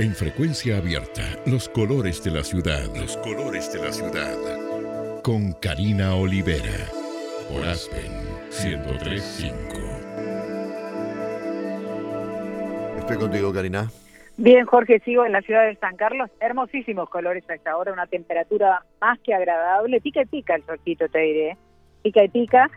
En frecuencia abierta, los colores de la ciudad. Los colores de la ciudad. Con Karina Olivera. Por Aspen 1035. Estoy contigo, Karina. Bien, Jorge, sigo en la ciudad de San Carlos. Hermosísimos colores a esta hora, una temperatura más que agradable. Pica y pica el solcito, te diré. Pica y pica.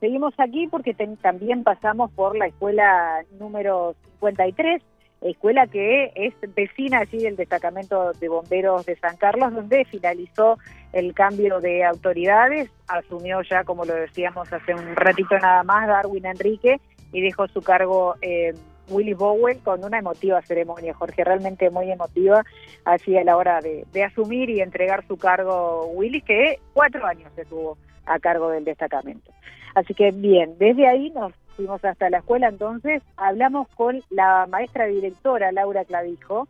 Seguimos aquí porque también pasamos por la escuela número 53, escuela que es vecina allí del destacamento de bomberos de San Carlos, donde finalizó el cambio de autoridades. Asumió ya, como lo decíamos hace un ratito nada más, Darwin Enrique y dejó su cargo. Eh, Willy Bowen con una emotiva ceremonia, Jorge, realmente muy emotiva, así a la hora de, asumir y entregar su cargo Willy, que cuatro años estuvo a cargo del destacamento. Así que bien, desde ahí nos fuimos hasta la escuela, entonces hablamos con la maestra directora Laura Clavijo,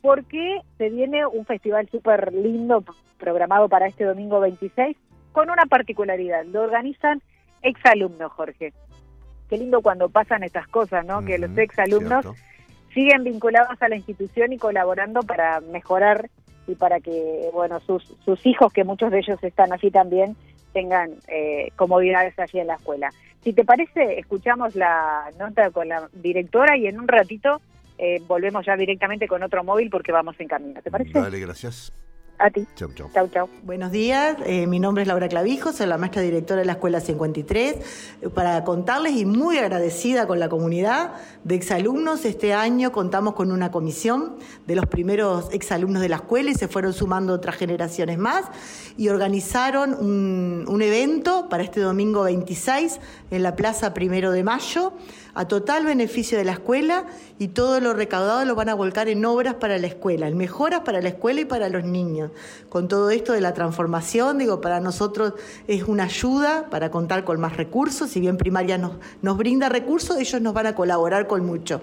porque se viene un festival súper lindo programado para este domingo 26, con una particularidad, lo organizan exalumnos, Jorge qué lindo cuando pasan estas cosas, ¿no? que los exalumnos siguen vinculados a la institución y colaborando para mejorar y para que, bueno, sus, sus hijos, que muchos de ellos están así también, tengan eh, comodidades allí en la escuela. Si te parece, escuchamos la nota con la directora y en un ratito eh, volvemos ya directamente con otro móvil porque vamos en camino. ¿Te parece? Dale, gracias. A ti. Chau, chau. Chau, chau. Buenos días, eh, mi nombre es Laura Clavijo, soy la maestra directora de la Escuela 53. Eh, para contarles y muy agradecida con la comunidad de exalumnos, este año contamos con una comisión de los primeros exalumnos de la escuela y se fueron sumando otras generaciones más y organizaron un, un evento para este domingo 26 en la Plaza Primero de Mayo a total beneficio de la escuela y todo lo recaudado lo van a volcar en obras para la escuela, en mejoras para la escuela y para los niños. Con todo esto de la transformación, digo, para nosotros es una ayuda para contar con más recursos, si bien primaria nos, brinda recursos, ellos nos van a colaborar con mucho.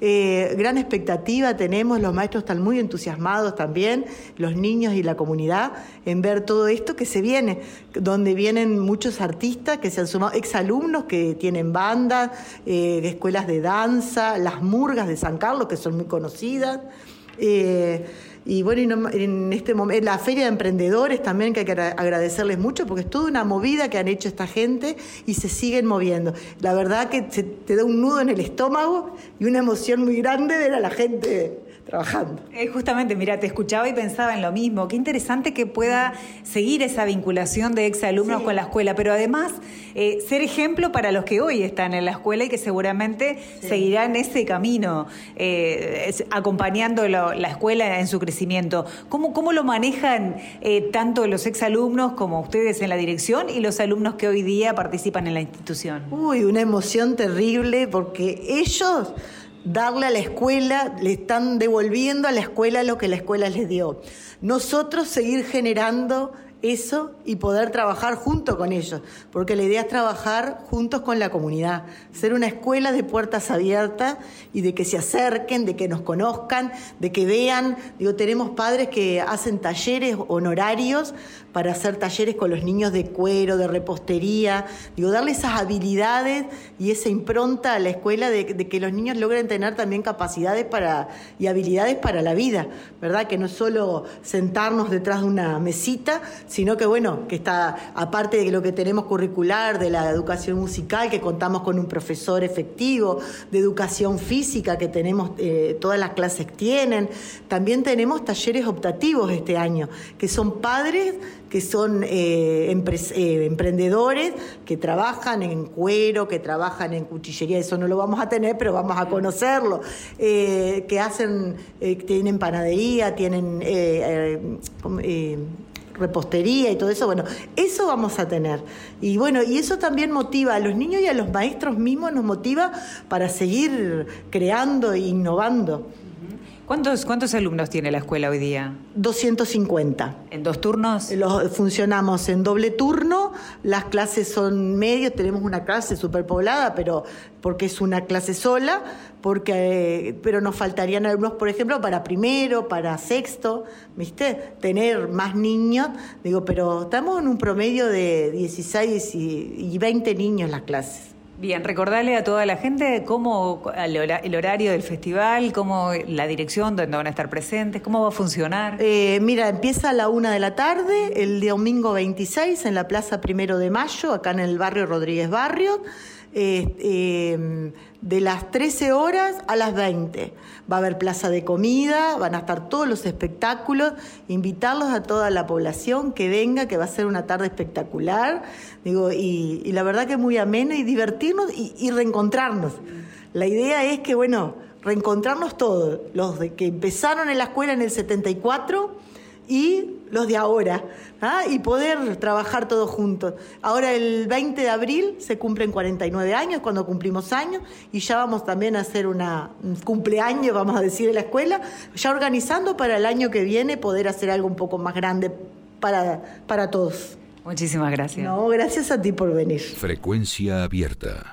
Eh, gran expectativa tenemos, los maestros están muy entusiasmados también, los niños y la comunidad, en ver todo esto que se viene, donde vienen muchos artistas que se han sumado, exalumnos que tienen bandas, eh, escuelas de danza, las murgas de San Carlos, que son muy conocidas. Eh, y bueno, en este momento, la feria de emprendedores también, que hay que agradecerles mucho, porque es toda una movida que han hecho esta gente y se siguen moviendo. La verdad que te da un nudo en el estómago y una emoción muy grande a la gente trabajando. Eh, justamente, mira, te escuchaba y pensaba en lo mismo. Qué interesante que pueda seguir esa vinculación de exalumnos con la escuela, pero además eh, ser ejemplo para los que hoy están en la escuela y que seguramente seguirán ese camino, eh, acompañando la escuela en su crecimiento. ¿Cómo, cómo lo manejan tanto los exalumnos como ustedes en la dirección y los alumnos que hoy día participan en la institución? Uy, una emoción terrible porque ellos darle a la escuela, le están devolviendo a la escuela lo que la escuela les dio. Nosotros seguir generando eso y poder trabajar junto con ellos, porque la idea es trabajar juntos con la comunidad, ser una escuela de puertas abiertas y de que se acerquen, de que nos conozcan, de que vean, digo, tenemos padres que hacen talleres honorarios para hacer talleres con los niños de cuero, de repostería, digo, darle esas habilidades y esa impronta a la escuela de, que los niños logren tener también capacidades para, y habilidades para la vida, ¿verdad? Que no solo sentarnos detrás de una mesita, sino que bueno, que está, aparte de lo que tenemos curricular, de la educación musical, que contamos con un profesor efectivo, de educación física, que tenemos, eh, todas las clases tienen, también tenemos talleres optativos este año, que son padres que son eh, eh, emprendedores, que trabajan en cuero, que trabajan en cuchillería, eso no lo vamos a tener, pero vamos a conocerlo, que hacen, tienen panadería, tienen repostería y todo eso, bueno, eso vamos a tener. Y bueno, y eso también motiva a los niños y a los maestros mismos, nos motiva para seguir creando e innovando. ¿Cuántos, ¿Cuántos alumnos tiene la escuela hoy día? 250. ¿En dos turnos? Los, funcionamos en doble turno, las clases son medios, tenemos una clase superpoblada, pero porque es una clase sola, porque, pero nos faltarían alumnos, por ejemplo, para primero, para sexto, ¿viste? Tener más niños, digo, pero estamos en un promedio de 16 y 20 niños las clases. Bien, recordarle a toda la gente cómo el horario del festival, cómo la dirección, donde van a estar presentes, cómo va a funcionar. Eh, mira, empieza a la una de la tarde, el domingo 26, en la Plaza Primero de Mayo, acá en el barrio Rodríguez Barrio. Em, de las 13 horas a las 20. Va a haber plaza de comida, van a estar todos los espectáculos, invitarlos a toda la población que venga, que va a ser una tarde espectacular, digo, y, la verdad que muy amena y divertirnos y, y reencontrarnos. La idea es que, bueno, reencontrarnos todos, los de que empezaron en la escuela en el 74 y los de ahora, ¿ah? y poder trabajar todos juntos. Ahora el 20 de abril se cumplen 49 años, cuando cumplimos años, y ya vamos también a hacer una, un cumpleaños, vamos a decir, en la escuela, ya organizando para el año que viene poder hacer algo un poco más grande para, para todos. Muchísimas gracias. No, gracias a ti por venir. Frecuencia abierta.